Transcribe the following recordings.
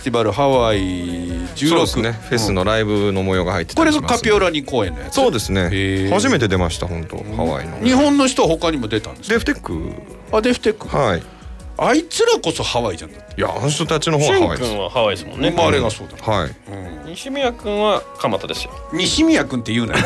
ティバルハワイ16そうですね。フェスのライブの模様が入ってこれがたりしますカピオラニ公演のやつそうですへねー初めて出ました本当。ハワイの。日本の人は他にも出たんですか？デフテック。あデフテック。はい。あいつらこそハワイじゃんだって。いやあの人たちの方シュンはハワイです。君はハワイですもんね。生まれがそうだ、はい。うん。西宮君は蒲田ですよ。西宮君って言うなよ。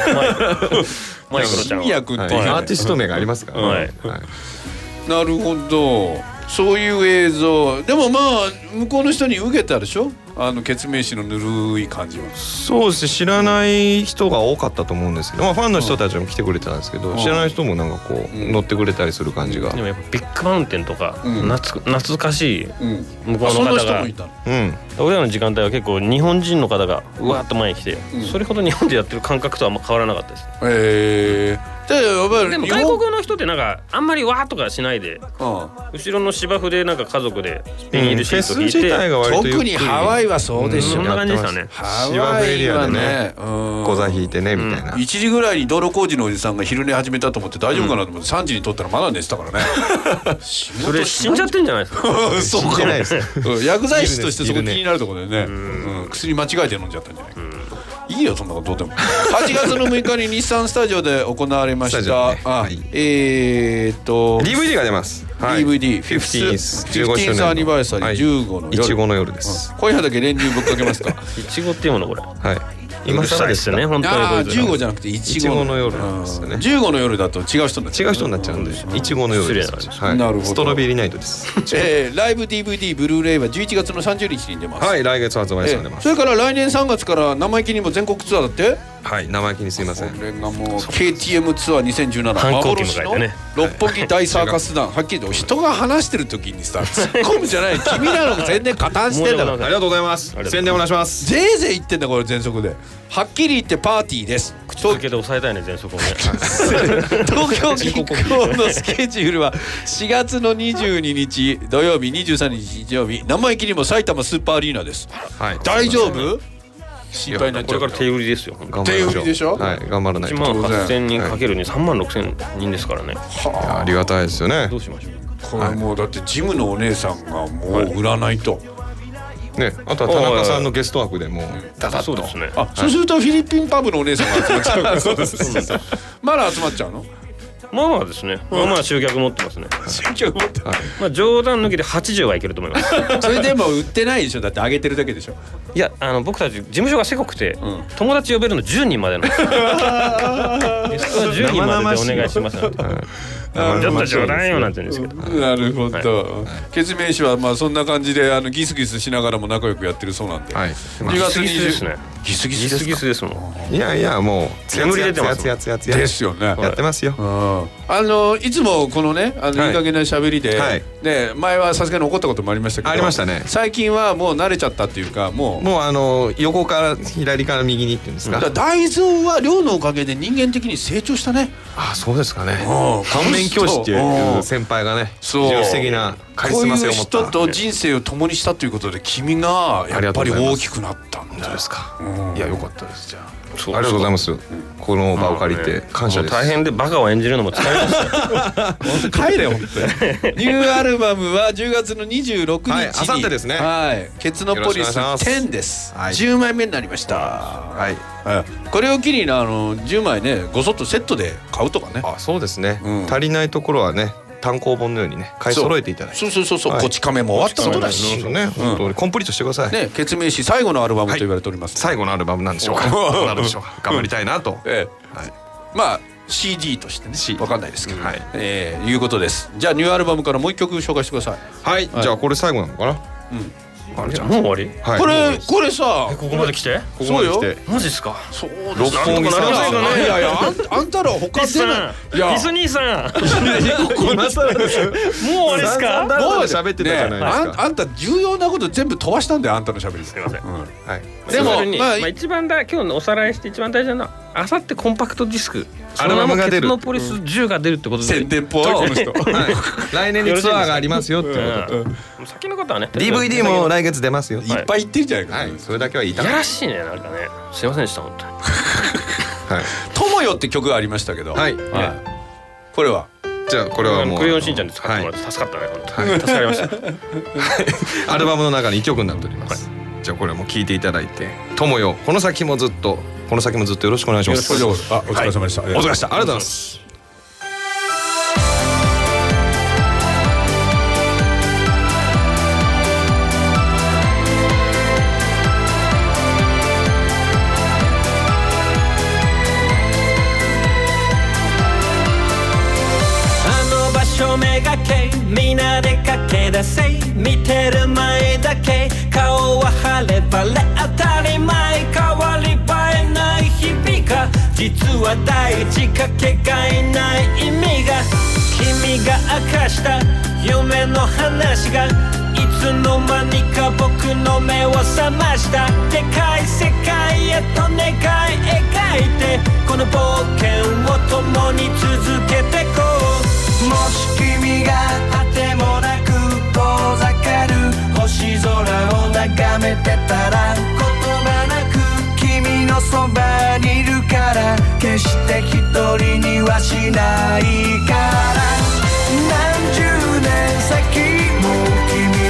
マイクロちゃん西宮は君って言うなよ。はい。アーティスト名がありますからはい。はい。なるほどそういう映像。でもまあ向こうの人に受けたでしょ？あのケツメイシのぬるい感じは。そうですね知らない人が多かったと思うんですけど、まあ、ファンの人たちも来てくれてたんですけど、うん。知らない人もなんかこう、うん。乗ってくれたりする感じが、でもやっぱビッグマウンテンとか、うん。懐懐かしいうん。向こうの方が。人もいたの？うん。俺らの時間帯は結構日本人の方がうわーっと前に来て、うんそれほど日本でやってる感覚とはあんま変わらなかったですええでやっぱりで外国の人ってなんかあんまりわーとかしないでうん。後ろの芝生でなんか家族でスピン入りシート引いて、自体が割とゆっくり特にハワイはそうでしょ。そんな感じでしたね。ハ芝生エワイはリアでねねうん。小座引いてねみたいな、1時ぐらいに道路工事のおじさんが昼寝始めたと思って大丈夫かなと思って3時に撮ったらまだ寝てたからね。仕 それ死んじゃってんじゃないですか？そうかでないですうん。薬剤師としてそこ気になるところでね、うん薬間違えて飲んじゃったんじゃない？か、いいよそんなことどうでも。8月の6日に日産スタジオで行われました、ね。あ、はい。えー、っと DVD が出ます、はい、DVD 15 15周年 15th アニバーサリーはい。15の夜。いちごの夜です、今夜だけ練乳ぶっかけますか？いちごっていうものこれ。はい今更ですよね本当にああこいつら15じゃなくていちごいちごの夜なんですよね。うん15の夜だと違う人になっちゃ違う人になっちゃうんでいちごの夜ですなはい、なるほど。ストロベリーナイトです。えー、ライブ DVD ブルーレイは11月の30日に出ます、はい来月発売えされます、ーそれから来年3月から生意気にも全国ツアーだって？はい生意気にすいません。これがもう KTM ツアー2017反抗期幻の迎えてね。六本木大サーカス団。はっきりと人が話してる時にさ突っ込むじゃない君らの宣伝加担してんだろありがとうございます。宣伝お願いします。ぜいぜい言ってんだこれ全速で。はっきり言ってパーティーです。口だけで抑えたいね全速をね。東京銀行のスケジュールは4月の22日土曜日23日日曜日生意気にも埼玉スーパーアリーナです。はい。大丈夫？心配になっちゃうこれから。手売りですよ。りま手売りでしょ？はい頑張らない1と万8000人かけるに3万6000人ですからね。いやありがたいですよね。どうしましょう？これもうだってジムのお姉さんがもう売らないと、ねあとは田中さんのゲスト枠でもう。ダダッと。そうですね。あ、そうするとフィリピンパブのお姉さんが集まっちゃうから。そうです。まだ集まっちゃうの？まあまあですね。まあまあ集客持ってますね。選挙持ってまあ冗談抜きで80はいけると思います。それでも売ってないでしょ。だってあげてるだけでしょ。いやあの僕たち事務所がせこくて、ん。友達呼べるの10人までなんですよ。ゲストは10人まででお願いしますちょっと冗談よなんて言うんですけど。なるほど、血明師はまあそんな感じであのギスギスしながらも仲良くやってるそうなんで、はい。2月ギスギスです20ね。ギスギギスギスですかスですもん。いやいやもう煙出てますやつやつやですよねやってますようんあのいつもこのねあのはいいい加減な喋りで、はいね前はさすがに怒ったこともありましたけどありましたね最近はもう慣れちゃったっていうかもうもうあの横から左から右にっていうんですかだから大豆は量のおかげで人間的に成長したね。あそうですかねうん反面教師っていう。先輩がねそう。自由的なカリスマ性を持った。こういう人と人生を共にしたということで君がやっぱり大きくなったんだ。ですか。うん。いや良かったですじゃあ。ありがとうございますこの場を借りて感謝大変でバカを演じるのも疲れましたよ。帰れ本当に。ニューアルバムは10月の26日。にはい。明後日ですね。はい。ケツノポリスよろしくお願いします。10です、はい。10枚目になりました。はい。はい。これを機にあの10枚ねごそっとセットで買うとかね。あそうですね。うん。足りないところはね単行本のようにね買い揃えていただいて。そう。そうそうそう、はい。こち亀も。終わったことだし本当にコンプリートしてください。ね、決命誌最後のアルバムと言われております、最後のアルバムなんでしょうか。どうなるでしょうか。頑張りたいなと。ええ。はい。まあ CD としてね。C わかんないですけど、はい。ええいうことです。じゃあニューアルバムからもう一曲紹介してください、はい。じゃあこれ最後なのかなあれじゃもう終わり？はい。これこれさここまで来て？ここまで来て。マジっすか？そう六本木さん。いやいやあんあんたら他出ないいや。ピス兄さん。もう今更ですよ終わりっすか？だらだら喋ってたじゃないですね。かあんあんた重要なこと全部飛ばしたんだよあんたの喋り。すいません。はい。でもまあまあ一番だ今日のおさらいして一番大事なのはあさってコンパクトディスク。アルバムが出る。そのポリス10が出るってことで。宣伝っぽい。この人はい来年にツアーがありますよってこと。うん。先の方はね DVD も来月出ますよいっぱい言ってるじゃないか、はいそれだけは言いたいやらしいねなん。かねすいません。でした本当に友よって曲がありましたけど、はいこれはじゃあこれはもうクレヨンしん。ちゃん。で使ってもらって助かったね本当に助かりましたアルバムの中に1曲になっておりますじゃあこれも聞いていただいて「友よこの先もずっとこの先もずっとよろしくお願いします」よろしくお願いします。あお疲れ様でした。はい。お疲れ様でした。ありがとうございます。あの場所めがけ皆で駆け出せ見てる前だけ。顔は晴れ晴れ当たり前。変わり映えない日々が。実は大事かけがえない意味が。君が明かした。夢の話が。いつの間にか僕の目を覚ました。でかい世界へと願い描いて。この冒険を共に続けてこう。もし君があてもなく遠ざかる星空を眺めてたら言葉なく君のそばにいるから決して一人にはしないから。何十年先も君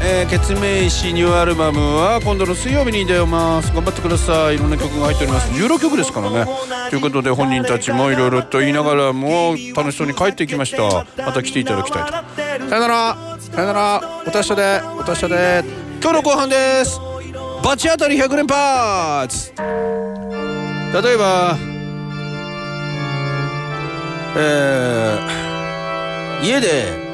えー、ケツメイシニューアルバムは今度の水曜日に出ます。頑張ってください。いろんな曲が入っております。16曲ですからね。ということで本人たちもいろいろと言いながらも楽しそうに帰ってきました。また来ていただきたいと。さよなら。さよなら。お達者で。お達者で。今日の後半です。バチ当たり100連発。例えばえー、家で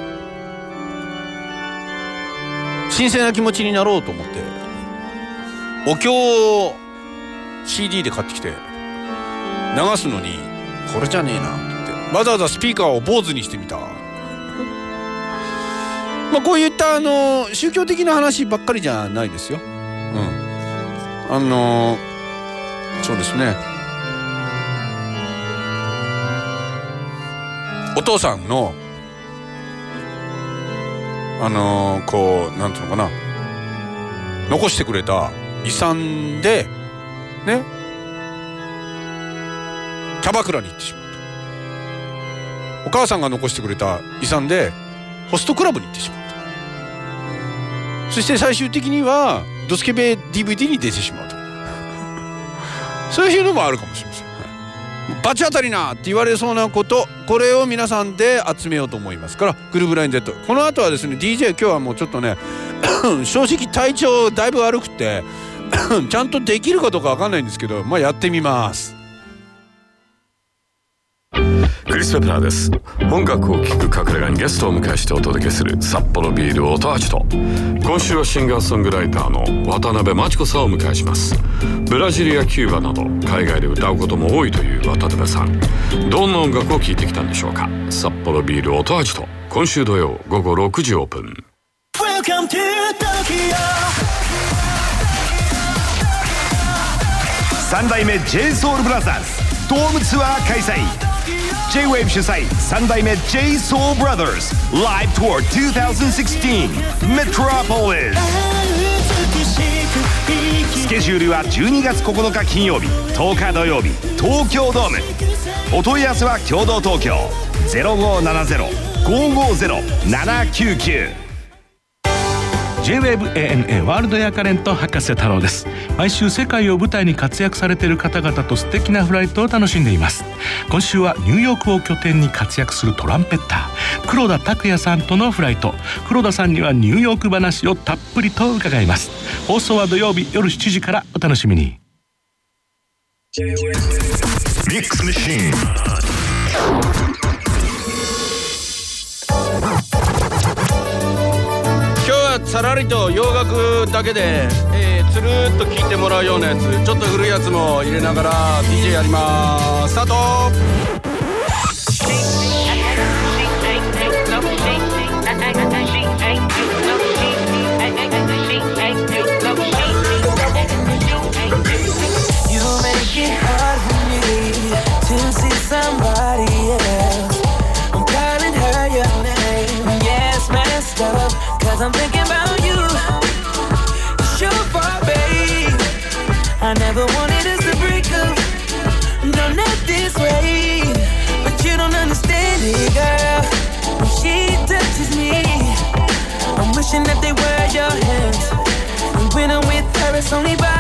神聖な気持ちになろうと思ってお経を CD で買ってきて流すのにこれじゃねえなって言って。わざわざスピーカーを坊主にしてみた。まあこういったあの宗教的な話ばっかりじゃないですよ。うん。あのそうですね。お父さんのあのーこうなんていうのかな。残してくれた遺産でね。キャバクラに行ってしまった。お母さんが残してくれた遺産でホストクラブに行ってしまった。そして最終的にはドスケベ DVD に出てしまうと。そういうのもあるかもしれません。罰当たりなって言われそうなことこれを皆さんで集めようと思いますからグルーブライン Z この後はですね DJ 今日はもうちょっとね 正直体調だいぶ悪くて ちゃんとできるかどうか分かんないんですけどまあやってみます。クリス・ペプラーです。音楽を聴く隠れ家にゲストを迎えしてお届けする札幌ビール音味と今週はシンガーソングライターの渡辺真知子さんをお迎えします。ブラジルやキューバなど海外で歌うことも多いという渡辺さん。どんな音楽を聴いてきたんでしょうか。札幌ビール音味と今週土曜午後6時オープン。Welcome to Tokyo. 三代目 j s o u l b r o t h e ドームツアー開催 J-WAVE 主催三代目 j s o u l b r o t h e r s Live Tour 2016 Metropolis スケジュールは12月9日金曜日10日土曜日東京ドーム。お問い合わせは共同東京。0570-550-799 J-WAVE ANA ワールドエアカレント博士太郎です。毎週世界を舞台に活躍されている方々と素敵なフライトを楽しんでいます。今週はニューヨークを拠点に活躍するトランペッター黒田拓也さんとのフライト。黒田さんにはニューヨーク話をたっぷりと伺います。放送は土曜日夜7時からお楽しみに。Mix Machine 今日はさらりと洋楽だけで、えー、つるっと聴いてもらうようなやつちょっと古いやつも入れながら DJ やりますスタート Somebody. Cause I'm thinking about you. It's your fault, babe. I never wanted us to break up. No, not this way. But you don't understand it, girl. When she touches me, I'm wishing that they were your hands. And when I'm with her, it's only by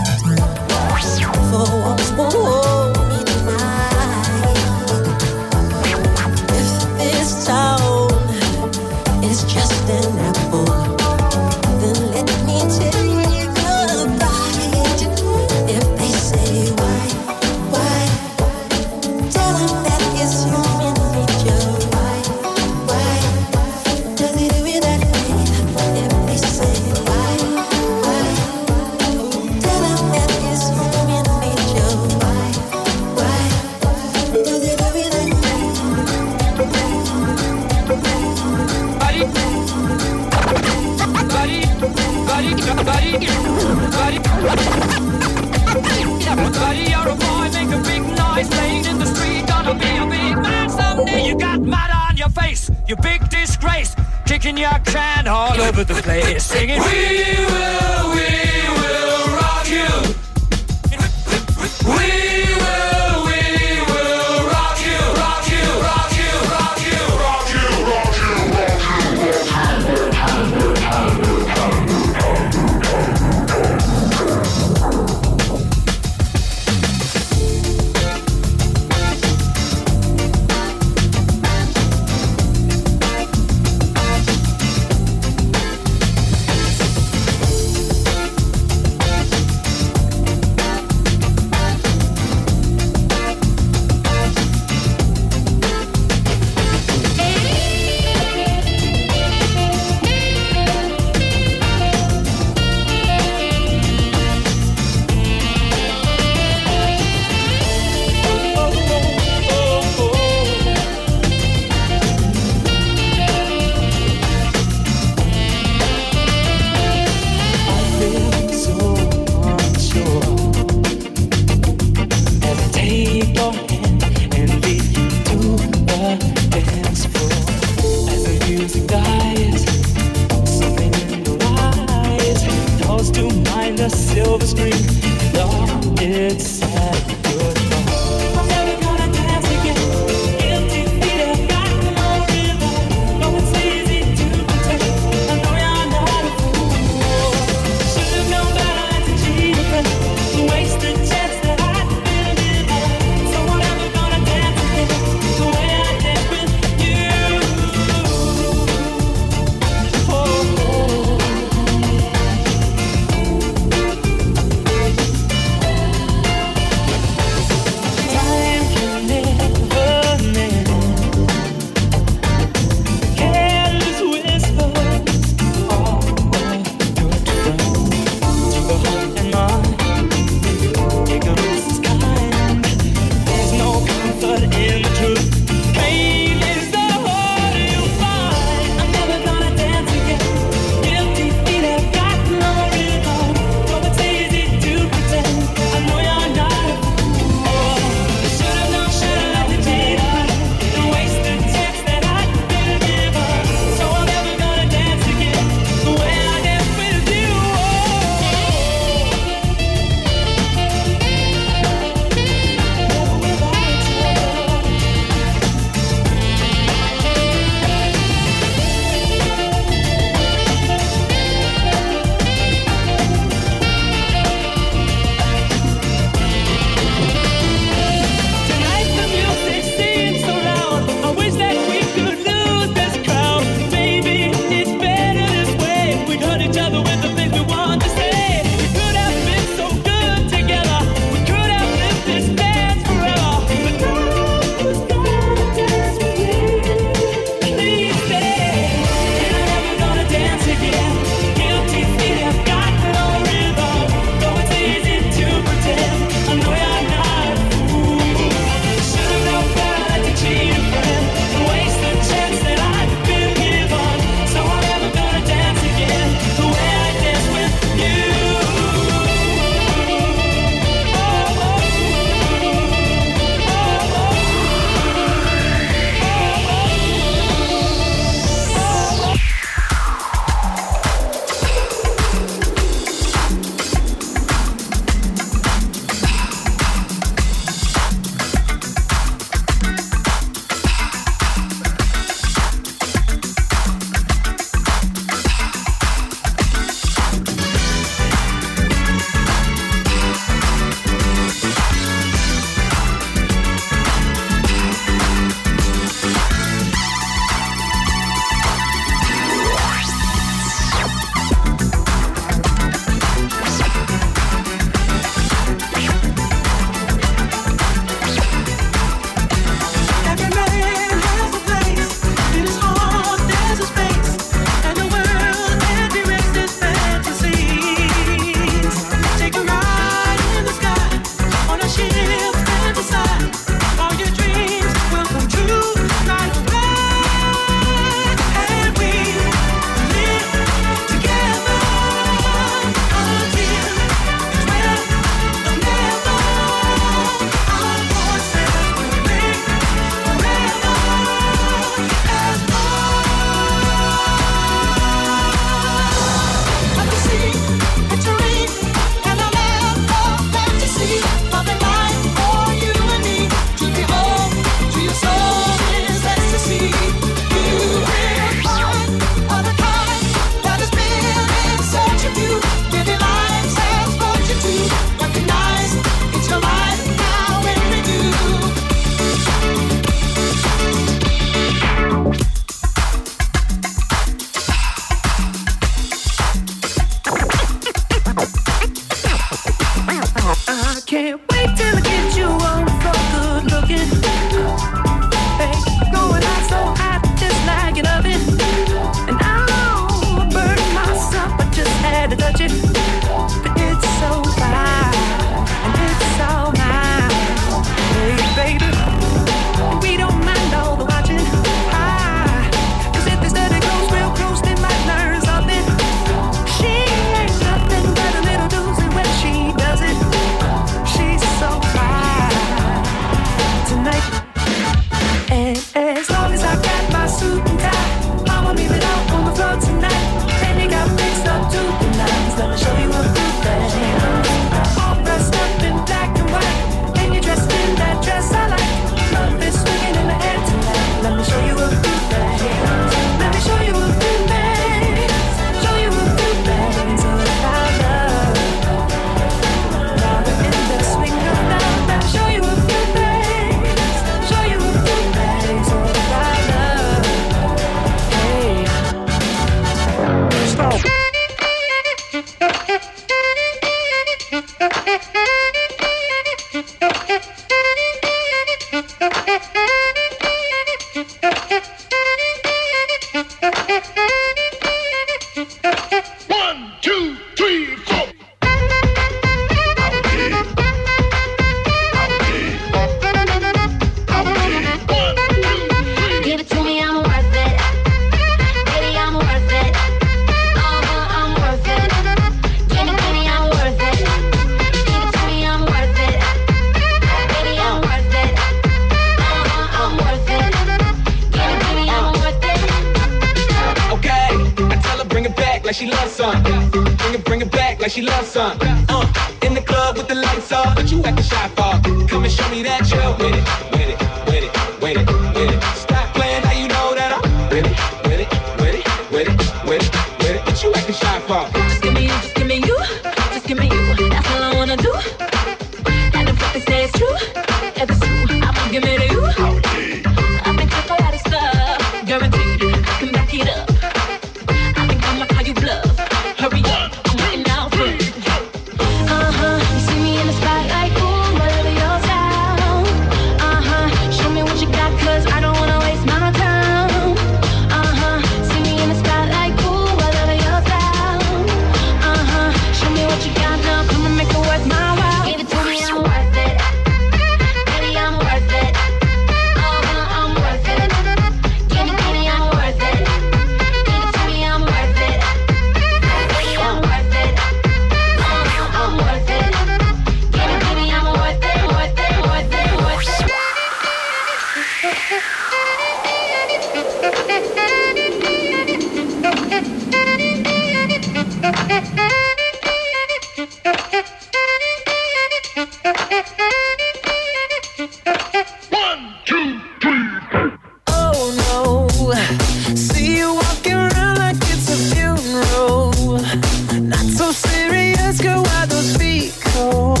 ask her why those feet cold.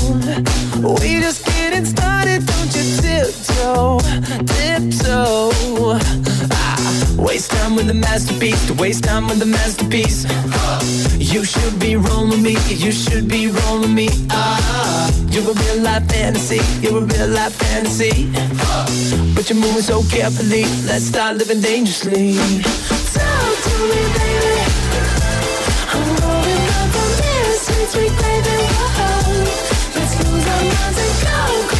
We just getting started, don't you tiptoe, tiptoe. Ah, waste time with the masterpiece, to waste time with the masterpiece. You should be rolling me, you should be rolling me. Ah, you're a real life fantasy, you're a real life fantasy. But you're moving so carefully, let's start living dangerously. Talk do me, baby. sweet baby, whoa. Let's lose our minds and go.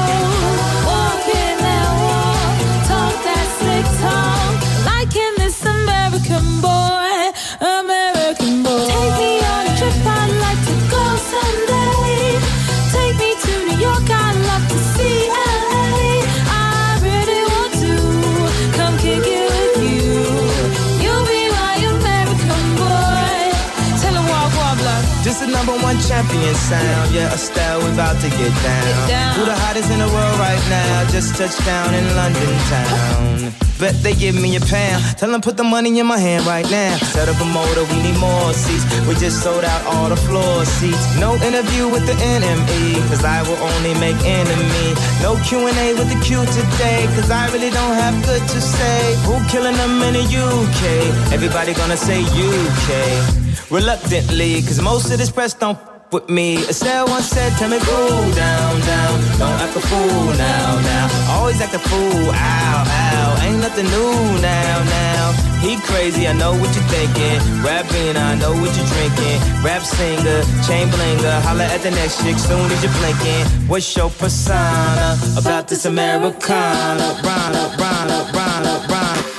champion sound. Yeah, Estelle, we about to get down. down. Who the hottest in the world right now? Just touched down in London town. Bet they give me a pound. Tell them put the money in my hand right now. Set up a motor, we need more seats. We just sold out all the floor seats. No interview with the NME, cause I will only make enemy. No Q&A with the Q today, cause I really don't have good to say. Who killing them in the UK? Everybody gonna say UK. Reluctantly, cause most of this press don't f- with me. Estelle once said, tell me cool down, down. Don't act a fool now, now. Always act a fool, ow, ow. Ain't nothing new now, now. He crazy, I know what you're thinking. Rapping, I know what you're drinking. Rap singer, chain blinger. Holla at the next chick soon as you're blinking. What's your persona about this Americana? Rana, Rana, Rana, Rana.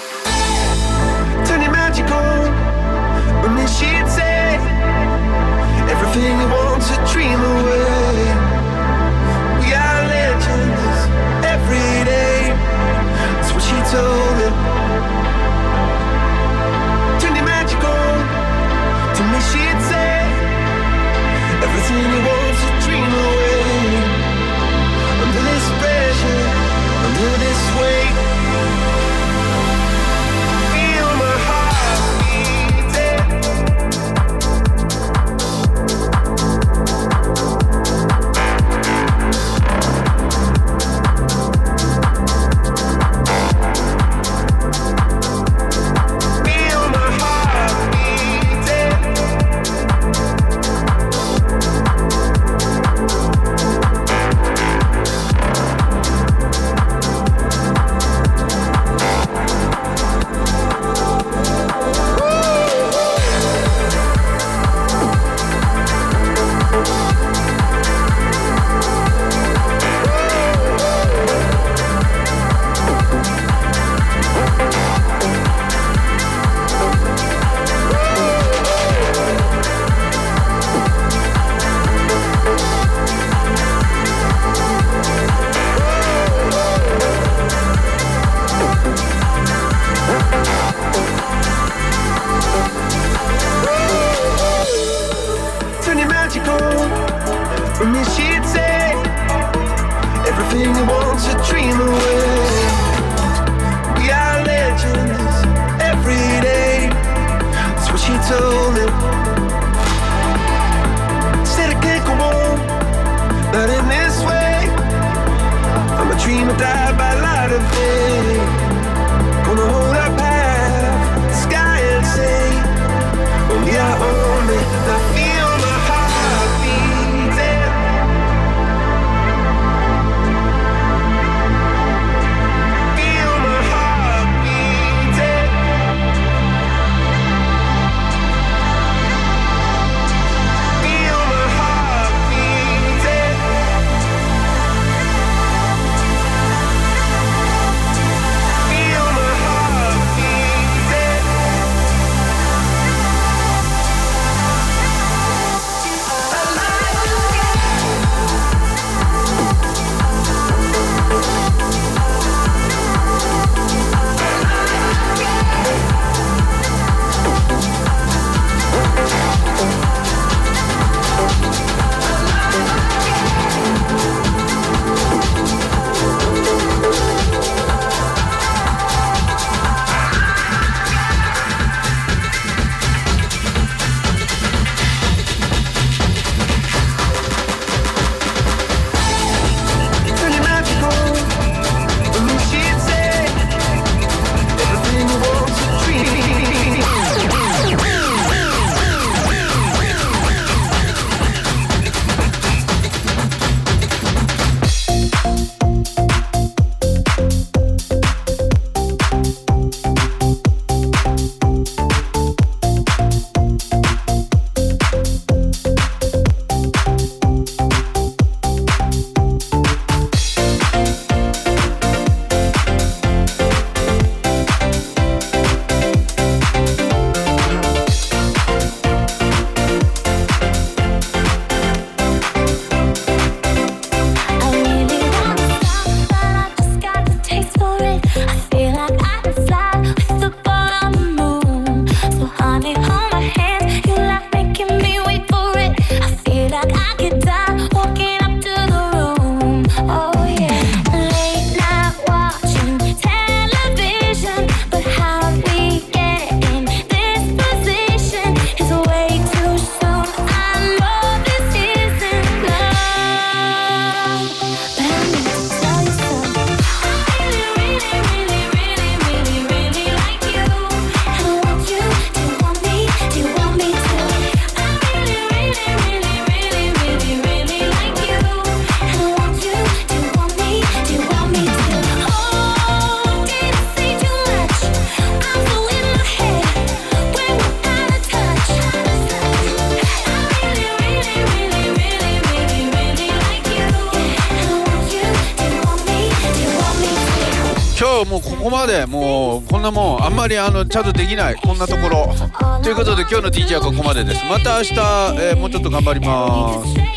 もうここまでもうこんなもんあんまりあのちゃんとできない。こんなところ。ということで今日の DJ はここまでです。また明日、えーもうちょっと頑張ります。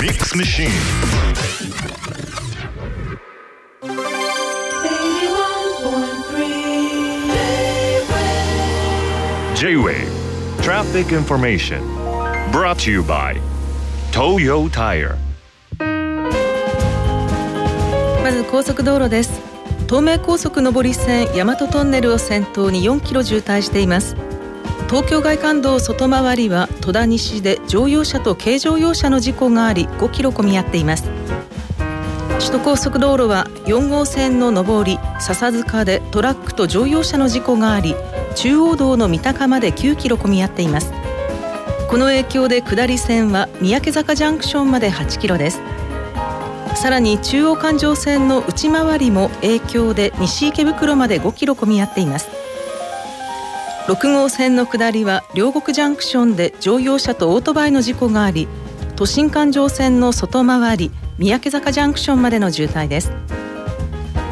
Mix Machine. J-Wave Traffic Information. Brought to you by Toyo Tire. まず高速道路です。東名高速上り線大和トンネルを先頭に4キロ渋滞しています。東京外環道外回りは戸田西で乗用車と軽乗用車の事故があり5キロ混み合っています。首都高速道路は4号線の上り笹塚でトラックと乗用車の事故があり中央道の三鷹まで9キロ混み合っています。この影響で下り線は三宅坂ジャンクションまで8キロです。さらに中央環状線の内回りも影響で西池袋まで5キロ混み合っています。6号線の下りは両国ジャンクションで乗用車とオートバイの事故があり都心環状線の外回り三宅坂ジャンクションまでの渋滞です。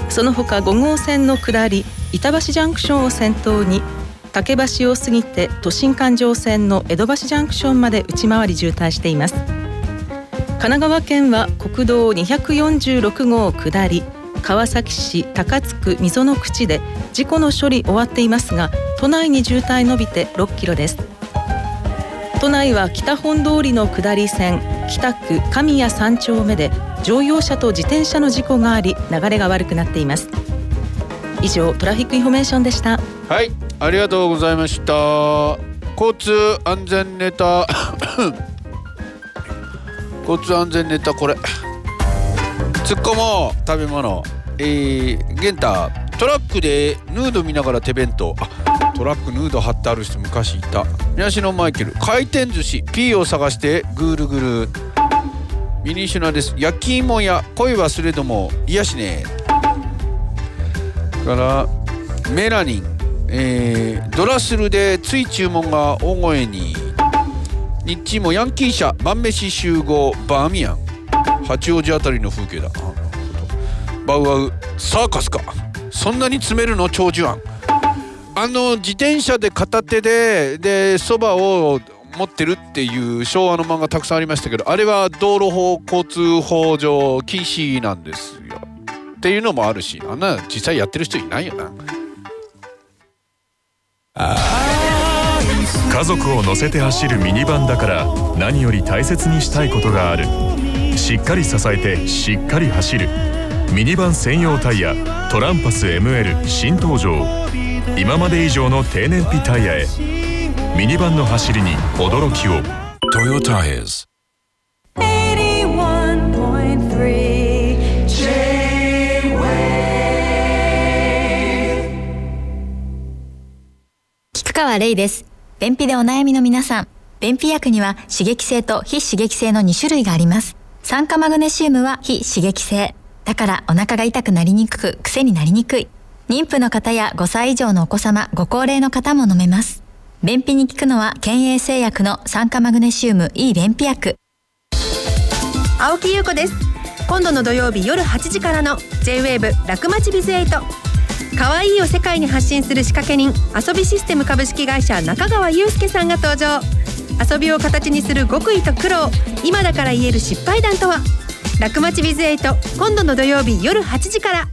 その他5号線の下り板橋ジャンクションを先頭に竹橋を過ぎて都心環状線の江戸橋ジャンクションまで内回り渋滞しています。神奈川県は国道246号下り川崎市高津区溝の口で事故の処理終わっていますが都内に渋滞伸びて6キロです。都内は北本通りの下り線北区神谷三丁目で乗用車と自転車の事故があり流れが悪くなっています。以上 traffic information でした。はいありがとうございました。交通安全ネタ交通安全ネタこれ。突っ込もう食べ物。えー、ゲンタトラックでヌード見ながら手弁当。あトラックヌード貼ってある人昔いた。東野マイケル。回転寿司。P を探してぐるぐる。ミニシュナです。焼き芋や恋忘れども癒しね。からメラニン。えードラスルでつい注文が大声に。日中もヤンキー車晩飯集合バーミヤン。八王子あたりの風景だ。バウアウサーカスか。そんなに詰めるの長寿案あの自転車で片手ででそばを持ってるっていう昭和の漫画たくさんありましたけどあれは道路法交通法上禁止なんですよ。っていうのもあるしあんな実際やってる人いないよな。家族を乗せて走るミニバンだから何より大切にしたいことがある。しっかり支えてしっかり走る。ミニバン専用タイヤトランパス ML 新登場。今まで以上の低燃費タイヤへ。ミニバンの走りに驚きを。トヨタイズ81.3 J-Wave 菊川玲です。便秘でお悩みの皆さん。便秘薬には刺激性と非刺激性の2種類があります。酸化マグネシウムは非刺激性。だからお腹が痛くなりにくく、癖になりにくい。妊婦の方や5歳以上のお子様、ご高齢の方も飲めます。便秘に効くのは健栄製薬の酸化マグネシウム E 便秘薬。青木優子です今度の土曜日夜8時からの J-WAVE 楽町ビズエイト可愛いを世界に発信する仕掛け人遊びシステム株式会社中川祐介さんが登場。遊びを形にする極意と苦労今だから言える失敗談とは？楽町ビズエイト今度の土曜日夜8時から。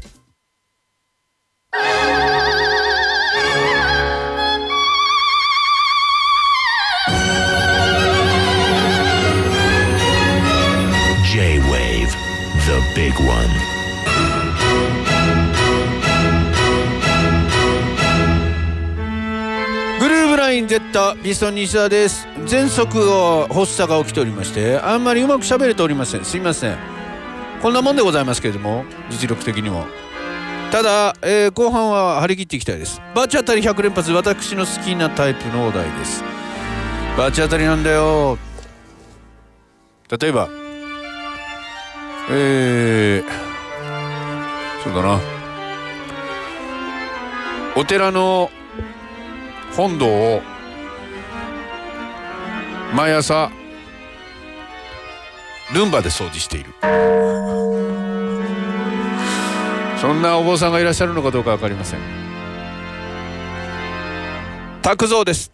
ルーブライン Z ビスト西田です。喘息を発作が起きておりましてあんまりうまく喋れておりません。すいません。こんなもんでございますけれども実力的にも。ただ、えー後半は張り切っていきたいです。バチ当たり100連発私の好きなタイプのお題です。バチ当たりなんだよ。例えばえー、そうだな。お寺の本堂を毎朝ルンバで掃除している。そんなお坊さんがいらっしゃるのかどうか分かりません。拓蔵です。